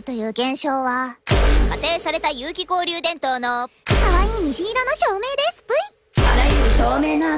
るという現象は、仮定された有機交流伝統の、可愛い虹色の照明です、V! あらゆる透明な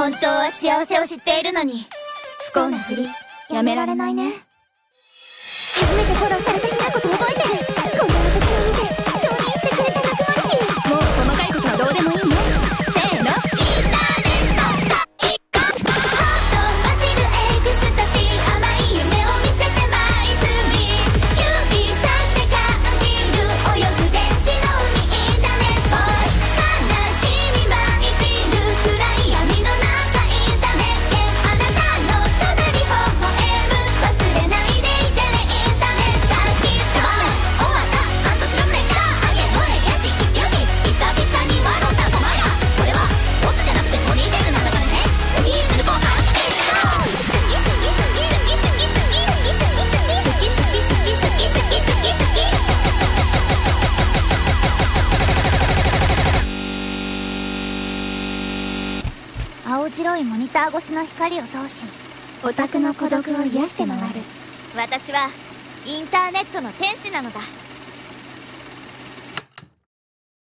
本当は幸せを知っているのに。不幸なふりやめられないね。初めてフォローされた青白いモニター越しの光を通しオタクの孤独を癒して回る。私はインターネットの天使なのだ。